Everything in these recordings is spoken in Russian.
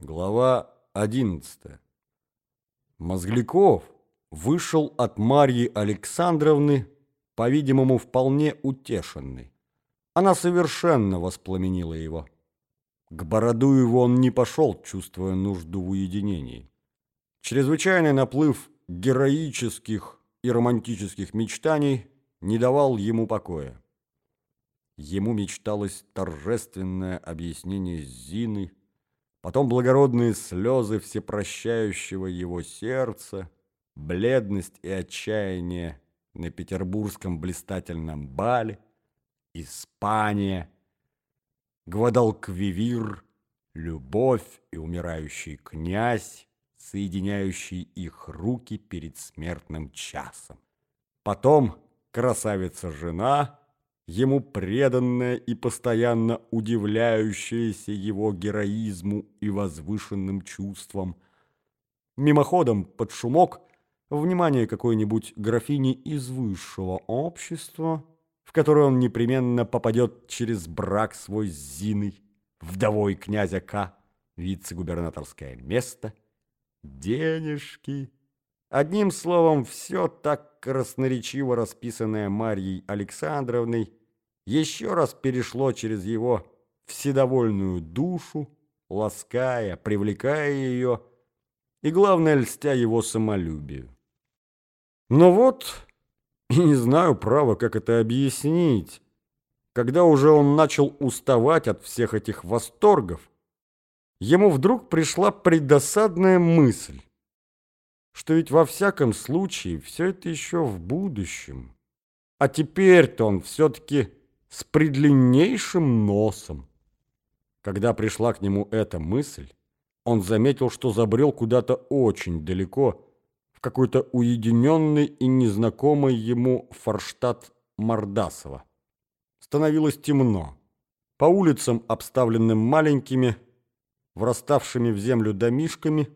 Глава 11. Мозгляков вышел от Марьи Александровны, по-видимому, вполне утешенный. Она совершенно воспламенила его. К Бородуеву он не пошел, чувствуя нужду в уединении. Чрезвычайный наплыв героических и романтических мечтаний не давал ему покоя. Ему мечталось торжественное объяснение Зины, потом благородные слезы всепрощающего его сердца, бледность и отчаяние на петербургском блистательном бале, Испания, Гвадалквивир, любовь и умирающий князь, соединяющий их руки перед смертным часом. Потом красавица-жена — ему преданная и постоянно удивляющаяся его героизму и возвышенным чувствам. Мимоходом под шумок внимание какой-нибудь графини из высшего общества, в которое он непременно попадет через брак свой с Зиной, вдовой князя К, вице-губернаторское место, денежки. Одним словом, все так красноречиво расписанное Марьей Александровной еще раз перешло через его вседовольную душу, лаская, привлекая ее и, главное, льстя его самолюбию. Но вот, и не знаю, право, как это объяснить, когда уже он начал уставать от всех этих восторгов, ему вдруг пришла предосадная мысль, что ведь во всяком случае все это еще в будущем. А теперь-то он все-таки с предлиннейшим носом. Когда пришла к нему эта мысль, он заметил, что забрел куда-то очень далеко, в какой-то уединенный и незнакомый ему форштадт Мордасова. Становилось темно. По улицам, обставленным маленькими, враставшими в землю домишками,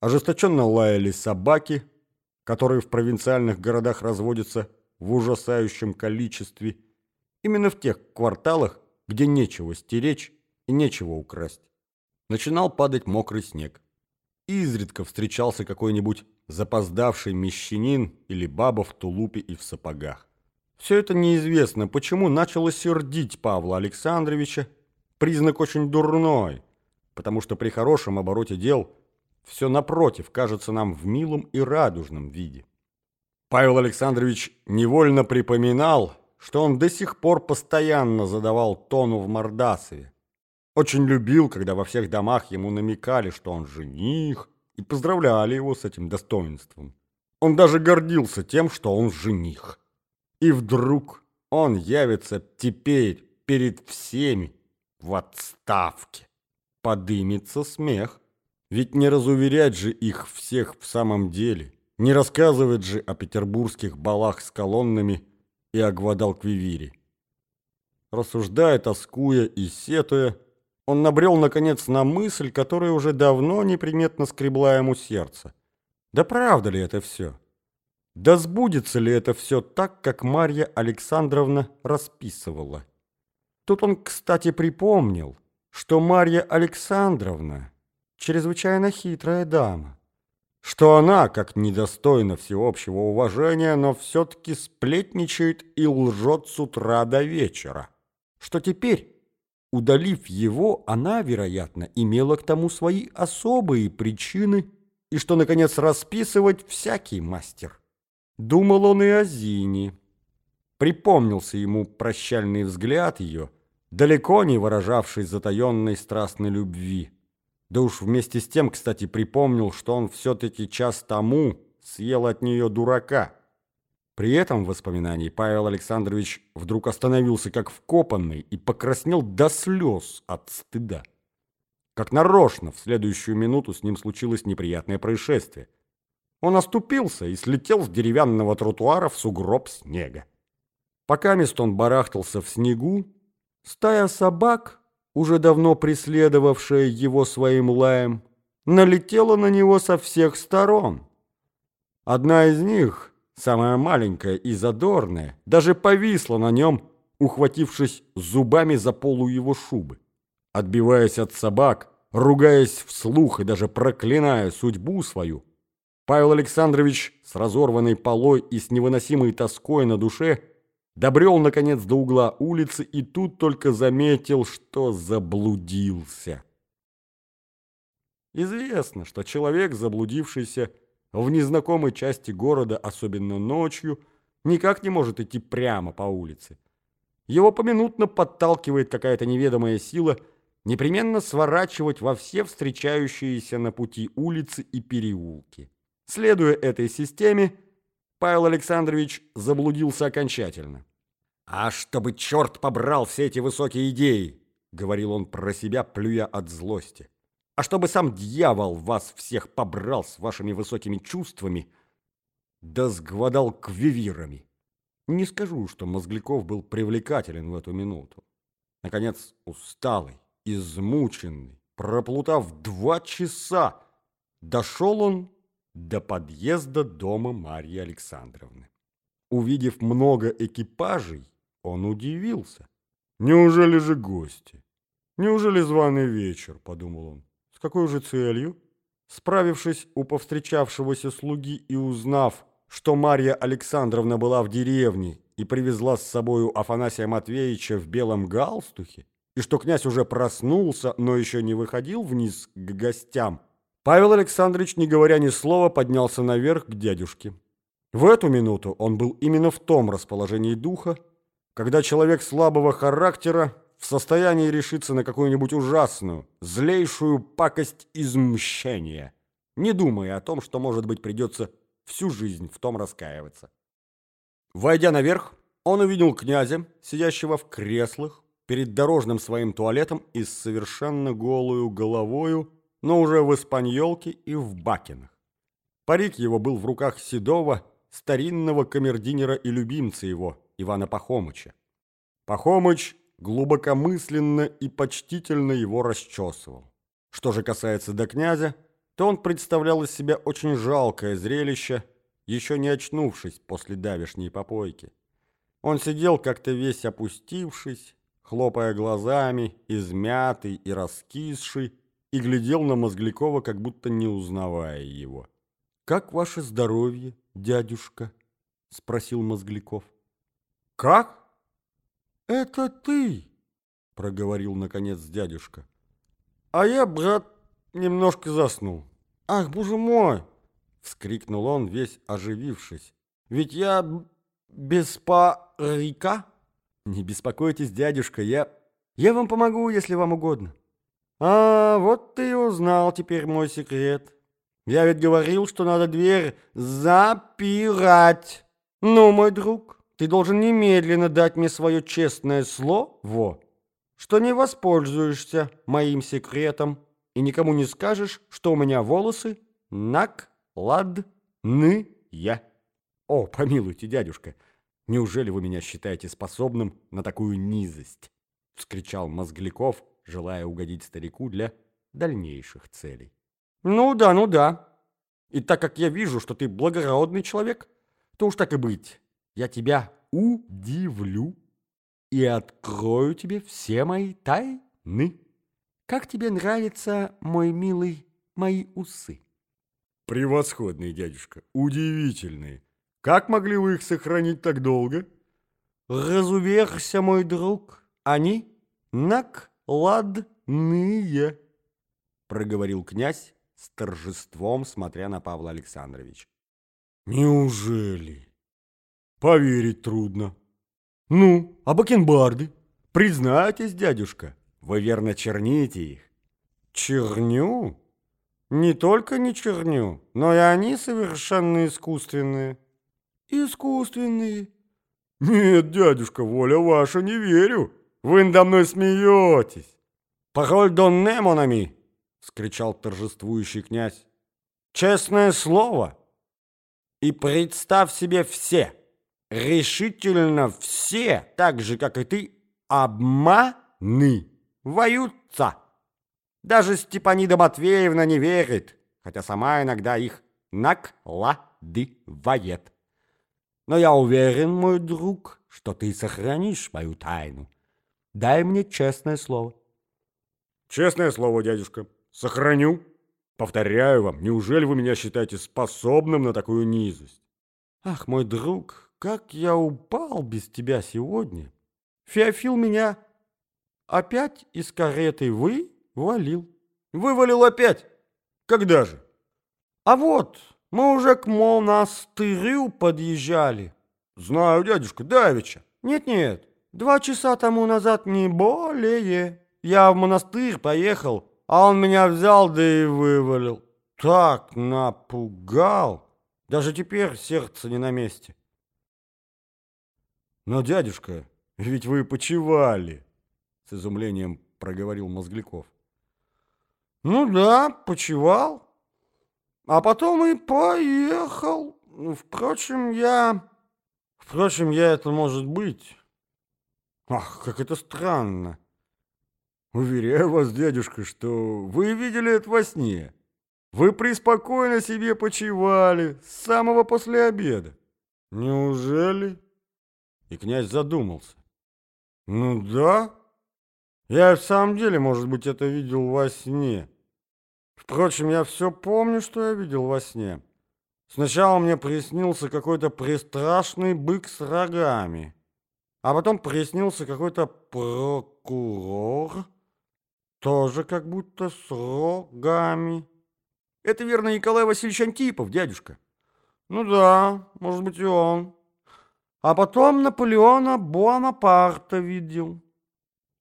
ожесточенно лаяли собаки, которые в провинциальных городах разводятся в ужасающем количестве, Именно в тех кварталах, где нечего стеречь и нечего украсть. Начинал падать мокрый снег. Изредка встречался какой-нибудь запоздавший мещанин или баба в тулупе и в сапогах. Все это неизвестно, почему начало сердить Павла Александровича. Признак очень дурной, потому что при хорошем обороте дел все напротив кажется нам в милом и радужном виде. Павел Александрович невольно припоминал, что он до сих пор постоянно задавал тону в Мордасове. Очень любил, когда во всех домах ему намекали, что он жених, и поздравляли его с этим достоинством. Он даже гордился тем, что он жених. И вдруг он явится теперь перед всеми в отставке. Подымется смех. Ведь не разуверять же их всех в самом деле, не рассказывать же о петербургских балах с колоннами – и о Гвадалквивире. Рассуждая, тоскуя и сетуя, он набрел, наконец, на мысль, которая уже давно неприметно скребла ему сердце. Да правда ли это все? Да сбудется ли это все так, как Марья Александровна расписывала? Тут он, кстати, припомнил, что Марья Александровна чрезвычайно хитрая дама что она, как недостойна всеобщего уважения, но все-таки сплетничает и лжет с утра до вечера, что теперь, удалив его, она, вероятно, имела к тому свои особые причины, и что, наконец, расписывать всякий мастер. Думал он и о Зине. Припомнился ему прощальный взгляд ее, далеко не выражавший затаенной страстной любви. Да уж вместе с тем, кстати, припомнил, что он все-таки час тому съел от нее дурака. При этом воспоминании Павел Александрович вдруг остановился как вкопанный и покраснел до слез от стыда. Как нарочно, в следующую минуту с ним случилось неприятное происшествие. Он оступился и слетел с деревянного тротуара в сугроб снега. Пока мест он барахтался в снегу, стая собак уже давно преследовавшая его своим лаем, налетела на него со всех сторон. Одна из них, самая маленькая и задорная, даже повисла на нем, ухватившись зубами за полу его шубы. Отбиваясь от собак, ругаясь вслух и даже проклиная судьбу свою, Павел Александрович с разорванной полой и с невыносимой тоской на душе добрел, наконец, до угла улицы и тут только заметил, что заблудился. Известно, что человек, заблудившийся в незнакомой части города, особенно ночью, никак не может идти прямо по улице. Его поминутно подталкивает какая-то неведомая сила непременно сворачивать во все встречающиеся на пути улицы и переулки. Следуя этой системе, Павел Александрович заблудился окончательно. «А чтобы черт побрал все эти высокие идеи!» — говорил он про себя, плюя от злости. «А чтобы сам дьявол вас всех побрал с вашими высокими чувствами, да с гвадалквивирами!» Не скажу, что Мозгляков был привлекателен в эту минуту. Наконец, усталый, измученный, проплутав два часа, дошел он до подъезда дома Марьи Александровны. Увидев много экипажей, он удивился. «Неужели же гости? Неужели званый вечер?» – подумал он. «С какой же целью?» Справившись у повстречавшегося слуги и узнав, что Марья Александровна была в деревне и привезла с собою Афанасия Матвеевича в белом галстухе, и что князь уже проснулся, но еще не выходил вниз к гостям, Павел Александрович, не говоря ни слова, поднялся наверх к дядюшке. В эту минуту он был именно в том расположении духа, когда человек слабого характера в состоянии решиться на какую-нибудь ужасную, злейшую пакость измщения, не думая о том, что, может быть, придется всю жизнь в том раскаиваться. Войдя наверх, он увидел князя, сидящего в креслах, перед дорожным своим туалетом и с совершенно голую головою, но уже в испаньолке и в бакинах. Парик его был в руках седого, старинного камердинера и любимца его, Ивана Пахомыча. Пахомыч глубокомысленно и почтительно его расчесывал. Что же касается до князя, то он представлял из себя очень жалкое зрелище, еще не очнувшись после давешней попойки. Он сидел как-то весь опустившись, хлопая глазами, измятый и раскисший, и глядел на Мозглякова, как будто не узнавая его. «Как ваше здоровье, дядюшка?» — спросил Мозгляков. «Как? Это ты?» — проговорил, наконец, дядюшка. «А я, брат, немножко заснул. Ах, боже мой!» — вскрикнул он, весь оживившись. «Ведь я без парика?» «Не беспокойтесь, дядюшка, я... Я вам помогу, если вам угодно». «А, вот ты и узнал теперь мой секрет. Я ведь говорил, что надо дверь запирать. Ну, мой друг, ты должен немедленно дать мне свое честное слово, что не воспользуешься моим секретом и никому не скажешь, что у меня волосы накладные. О, помилуйте, дядюшка, неужели вы меня считаете способным на такую низость?» — вскричал Мозгляков, желая угодить старику для дальнейших целей. «Ну да, ну да. И так как я вижу, что ты благородный человек, то уж так и быть. Я тебя удивлю и открою тебе все мои тайны. Как тебе нравятся, мой милый, мои усы?» «Превосходные, дядюшка, удивительные. Как могли вы их сохранить так долго?» «Разуверься, мой друг, они нак ладные, проговорил князь с торжеством, смотря на Павла Александровича. Неужели? Поверить трудно. Ну, а бакенбарды? Признайтесь, дядюшка, вы верно черните их. Черню? Не только не черню, но и они совершенно искусственные. Искусственные? Нет, дядюшка, воля ваша, не верю. Вы надо мной смеетесь. Пароль донне, монами, скричал торжествующий князь. Честное слово. И представь себе все, решительно все, так же, как и ты, обманы, воются. Даже Степанида Матвеевна не верит, хотя сама иногда их накладывает. Но я уверен, мой друг, что ты сохранишь мою тайну. Дай мне честное слово. Честное слово, дядюшка. Сохраню. Повторяю вам, неужели вы меня считаете способным на такую низость? Ах, мой друг, как я упал без тебя сегодня. Феофил меня опять из кареты вывалил. Вывалил опять? Когда же? А вот, мы уже к монастырю подъезжали. Знаю, дядюшка, давеча. Нет-нет, два часа тому назад не более. Я в монастырь поехал, а он меня взял да и вывалил. Так напугал. Даже теперь сердце не на месте. Но, дядюшка, ведь вы почевали, с изумлением проговорил Мозгляков. Ну да, почевал. А потом и поехал. Впрочем, я... Впрочем, я это может быть. Ах, как это странно. Уверяю вас, дядюшка, что вы видели это во сне. Вы преспокойно себе почивали с самого после обеда. Неужели? И князь задумался. Ну да. Я в самом деле, может быть, это видел во сне. Впрочем, я все помню, что я видел во сне. Сначала мне приснился какой-то пристрашный бык с рогами. А потом приснился какой-то прокурор тоже как будто с рогами. Это верно Николай Васильевич Антипов, дядюшка. Ну да, может быть и он. А потом Наполеона Буанапарта видел.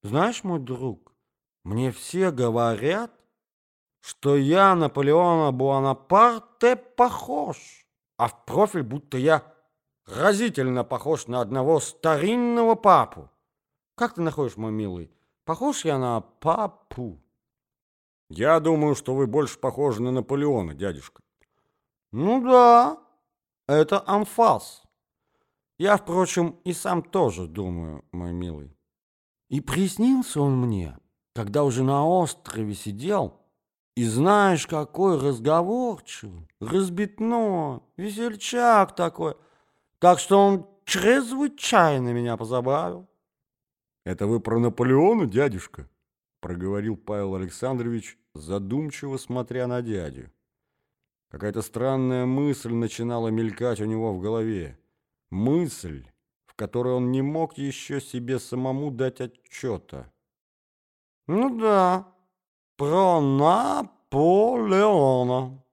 Знаешь, мой друг, мне все говорят, что я Наполеона Буанапарте похож, а в профиль будто я разительно похож на одного старинного папу. Как ты находишь, мой милый? Похож я на папу? Я думаю, что вы больше похожи на Наполеона, дядюшка. Ну да, это амфас. Я, впрочем, и сам тоже думаю, мой милый. И приснился он мне, когда уже на острове сидел, и знаешь, какой разговорчивый, разбитной, весельчак такой, так что он чрезвычайно меня позабавил. «Это вы про Наполеона, дядюшка?» — проговорил Павел Александрович, задумчиво смотря на дядю. Какая-то странная мысль начинала мелькать у него в голове. Мысль, в которой он не мог еще себе самому дать отчета. «Ну да, про Наполеона.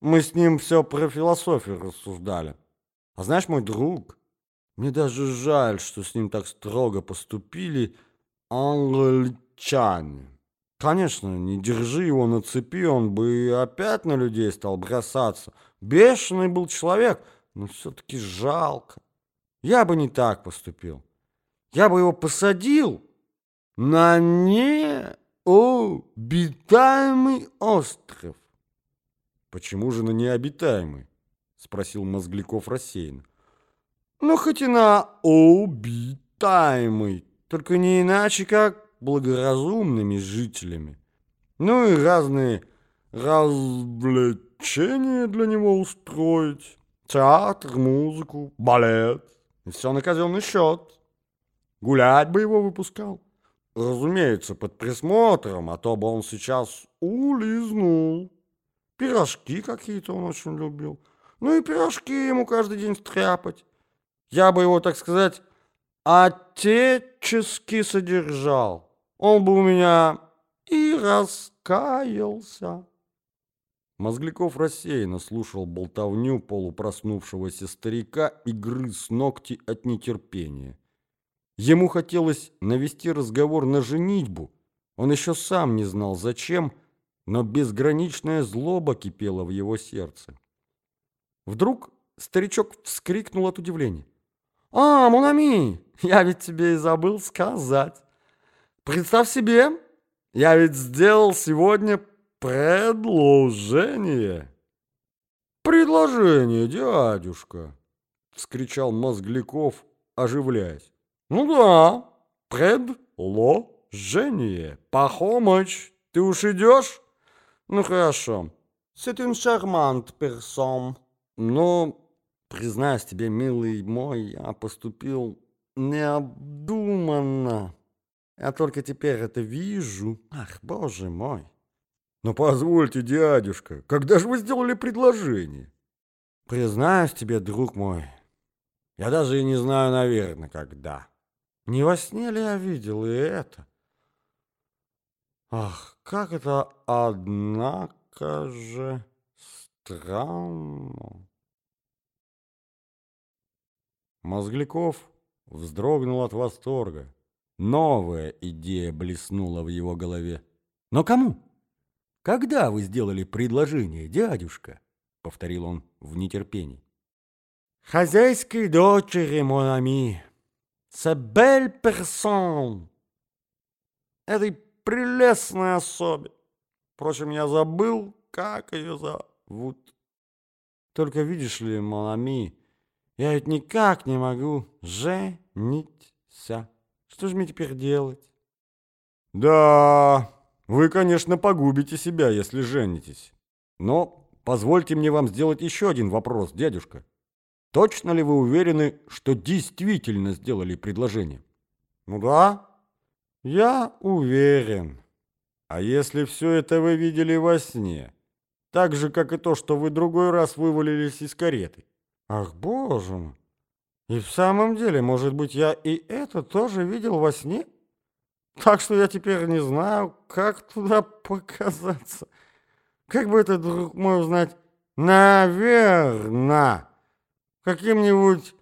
Мы с ним все про философию рассуждали. А знаешь, мой друг, мне даже жаль, что с ним так строго поступили англичане. Конечно, не держи его на цепи, он бы опять на людей стал бросаться. Бешеный был человек, но все-таки жалко. Я бы не так поступил. Я бы его посадил на необитаемый остров. Почему же на необитаемый? Спросил Мозгликов рассеянно. Ну, хоть и на обитаемый, только не иначе, как благоразумными жителями. Ну и разные развлечения для него устроить. Театр, музыку, балет. И все на казенный счет. Гулять бы его выпускал. Разумеется, под присмотром, а то бы он сейчас улизнул. Пирожки какие-то он очень любил. Ну и пирожки ему каждый день стряпать. Я бы его, так сказать, отечески содержал. Он бы у меня и раскаялся. Мозгликов рассеянно слушал болтовню полупроснувшегося старика и грыз ногти от нетерпения. Ему хотелось навести разговор на женитьбу. Он еще сам не знал зачем, но безграничная злоба кипела в его сердце. Вдруг старичок вскрикнул от удивления. «А, Монами, я ведь тебе и забыл сказать. Представь себе, я ведь сделал сегодня предложение». «Предложение, дядюшка!» — вскричал Мозгликов, оживляясь. «Ну да, предложение. Пахомыч, ты уж идешь? Ну хорошо. C'est une charmante personne. Но Признаюсь тебе, милый мой, я поступил необдуманно. Я только теперь это вижу. Ах, боже мой. Но позвольте, дядюшка, когда же вы сделали предложение? Признаюсь тебе, друг мой, я даже и не знаю, наверное, когда. Не во сне ли я видел и это? Ах, как это, однако же, странно. Мозгликов вздрогнул от восторга. Новая идея блеснула в его голове. «Но кому? Когда вы сделали предложение, дядюшка?» — повторил он в нетерпении. «Хозяйской дочери, мон ами, c'est belle personne, этой прелестной особе. Впрочем, я забыл, как ее зовут. Только видишь ли, мон ами, я ведь никак не могу жениться». Что же мне теперь делать? Да, вы, конечно, погубите себя, если женитесь. Но позвольте мне вам сделать еще один вопрос, дядюшка. Точно ли вы уверены, что действительно сделали предложение? Ну да, я уверен. А если все это вы видели во сне? Так же, как и то, что вы другой раз вывалились из кареты. Ах, боже мой! И в самом деле, может быть, я и это тоже видел во сне? Так что я теперь не знаю, как туда показаться. Как бы это, друг мой, узнать? Наверно, каким-нибудь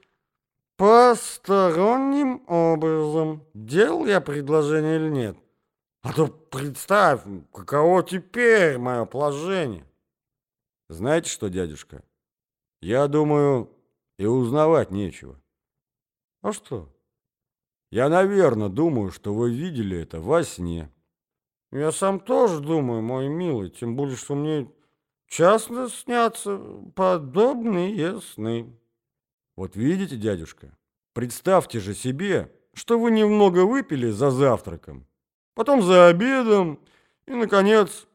посторонним образом. Делал я предложение или нет? А то представь, каково теперь мое положение. Знаете что, дядюшка? Я думаю, и узнавать нечего. А что? Я, наверное, думаю, что вы видели это во сне. Я сам тоже думаю, мой милый, тем более, что мне часто снятся подобные сны. Вот видите, дядюшка, представьте же себе, что вы немного выпили за завтраком, потом за обедом и, наконец,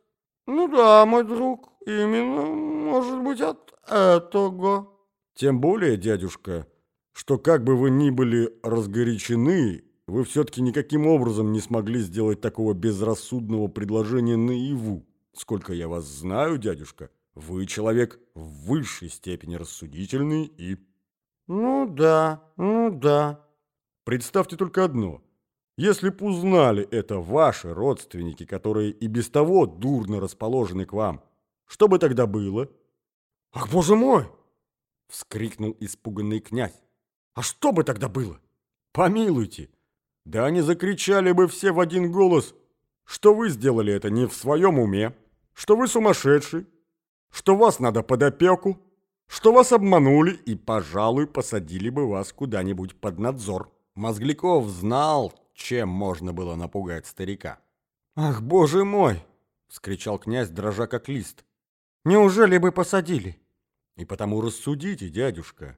ну да, мой друг, именно, может быть, от этого. Тем более, дядюшка, что как бы вы ни были разгорячены, вы все-таки никаким образом не смогли сделать такого безрассудного предложения наяву. Сколько я вас знаю, дядюшка, вы человек в высшей степени рассудительный и... Ну да, ну да. Представьте только одно. Если б узнали это ваши родственники, которые и без того дурно расположены к вам, что бы тогда было? Ах, боже мой! — вскрикнул испуганный князь. «А что бы тогда было? Помилуйте! Да они закричали бы все в один голос, что вы сделали это не в своем уме, что вы сумасшедший, что вас надо под опеку, что вас обманули и, пожалуй, посадили бы вас куда-нибудь под надзор». Мозгликов знал, чем можно было напугать старика. «Ах, боже мой!» — вскричал князь, дрожа как лист. «Неужели бы посадили?» И потому рассудите, дядюшка,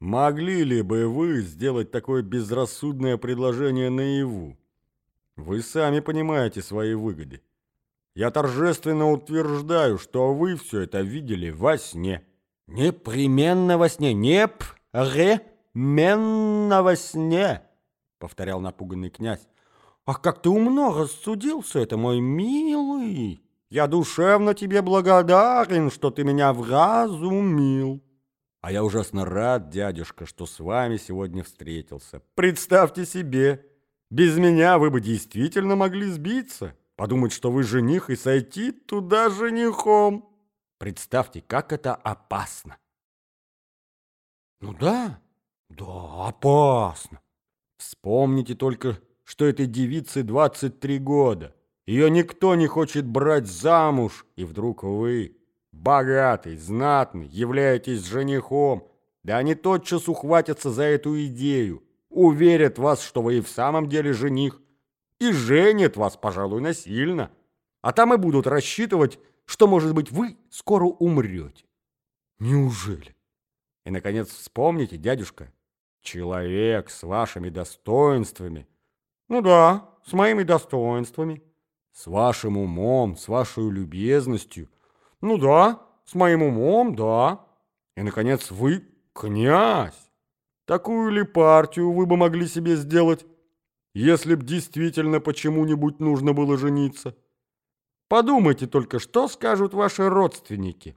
могли ли бы вы сделать такое безрассудное предложение наяву? Вы сами понимаете свои выгоды. Я торжественно утверждаю, что вы все это видели во сне. Непременно во сне, непременно во сне, повторял напуганный князь. Ах, как ты умно рассудил все это, мой милый! Я душевно тебе благодарен, что ты меня вразумил. А я ужасно рад, дядюшка, что с вами сегодня встретился. Представьте себе, без меня вы бы действительно могли сбиться, подумать, что вы жених и сойти туда женихом. Представьте, как это опасно. Ну да, да, опасно. Вспомните только, что этой девице 23 года. Ее никто не хочет брать замуж, и вдруг вы, богатый, знатный, являетесь женихом. Да они тотчас ухватятся за эту идею, уверят вас, что вы и в самом деле жених, и женят вас, пожалуй, насильно. А там и будут рассчитывать, что, может быть, вы скоро умрете. Неужели? И, наконец, вспомните, дядюшка, человек с вашими достоинствами. Ну да, с моими достоинствами с вашим умом, с вашей любезностью. Ну да, с моим умом, да. И, наконец, вы князь. Такую ли партию вы бы могли себе сделать, если б действительно почему-нибудь нужно было жениться? Подумайте только, что скажут ваши родственники.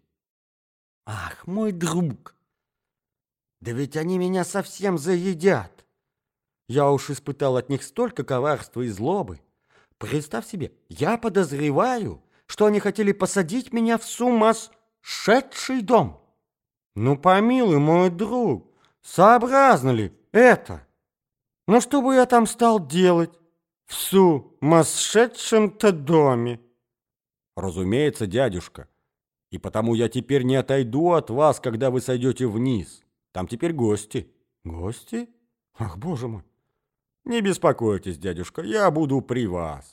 Ах, мой друг, да ведь они меня совсем заедят. Я уж испытал от них столько коварства и злобы. Представь себе, я подозреваю, что они хотели посадить меня в сумасшедший дом. Ну, помилуй, мой друг, сообразно ли это? Ну, что бы я там стал делать в сумасшедшем-то доме? Разумеется, дядюшка. И потому я теперь не отойду от вас, когда вы сойдете вниз. Там теперь гости. Гости? Ах, боже мой. Не беспокойтесь, дядюшка, я буду при вас.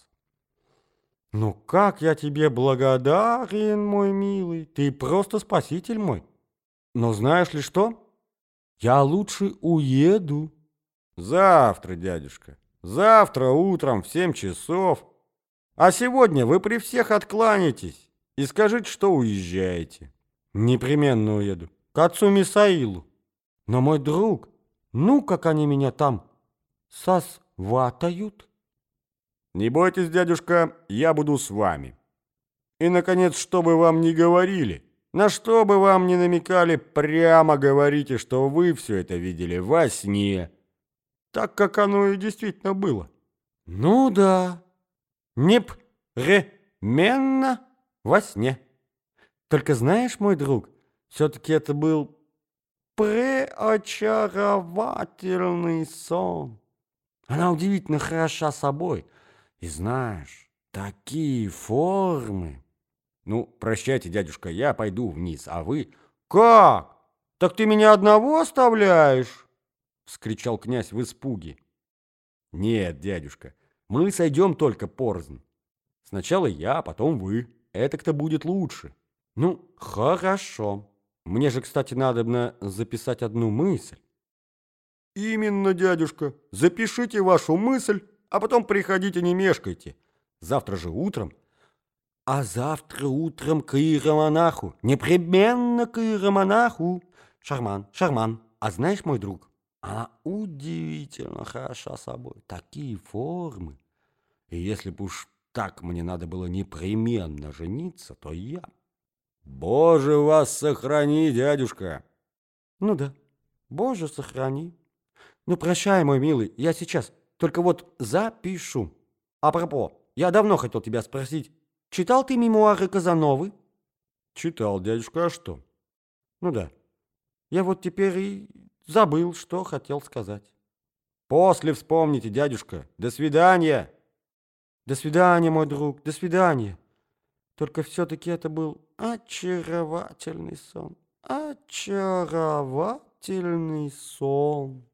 Ну как я тебе благодарен, мой милый. Ты просто спаситель мой. Но знаешь ли что? Я лучше уеду. Завтра, дядюшка. Завтра утром в семь часов. А сегодня вы при всех откланяетесь и скажите, что уезжаете. Непременно уеду. К отцу Мисаилу. Но мой друг, ну как они меня там сосватают. Не бойтесь, дядюшка, я буду с вами. И, наконец, что бы вам ни говорили, на что бы вам ни намекали, прямо говорите, что вы все это видели во сне, так как оно и действительно было. Ну да, непременно во сне. Только знаешь, мой друг, все-таки это был преочаровательный сон. Она удивительно хороша собой — и знаешь, такие формы. Ну, прощайте, дядюшка, я пойду вниз, а вы... Как? Так ты меня одного оставляешь? Вскричал князь в испуге. Нет, дядюшка, мы сойдем только порознь. Сначала я, потом вы. Это-то будет лучше. Ну, хорошо. Мне же, кстати, надо записать одну мысль. Именно, дядюшка. Запишите вашу мысль а потом приходите, не мешкайте. Завтра же утром. А завтра утром к иеромонаху. Непременно к иеромонаху. Шарман, Шарман. А знаешь, мой друг, она удивительно хороша собой. Такие формы. И если бы уж так мне надо было непременно жениться, то я... Боже вас сохрани, дядюшка. Ну да, Боже сохрани. Ну прощай, мой милый, я сейчас... Только вот запишу. Апропо, я давно хотел тебя спросить, читал ты мемуары Казановы? Читал, дядюшка, а что? Ну да. Я вот теперь и забыл, что хотел сказать. После вспомните, дядюшка. До свидания. До свидания, мой друг, до свидания. Только все-таки это был очаровательный сон. Очаровательный сон.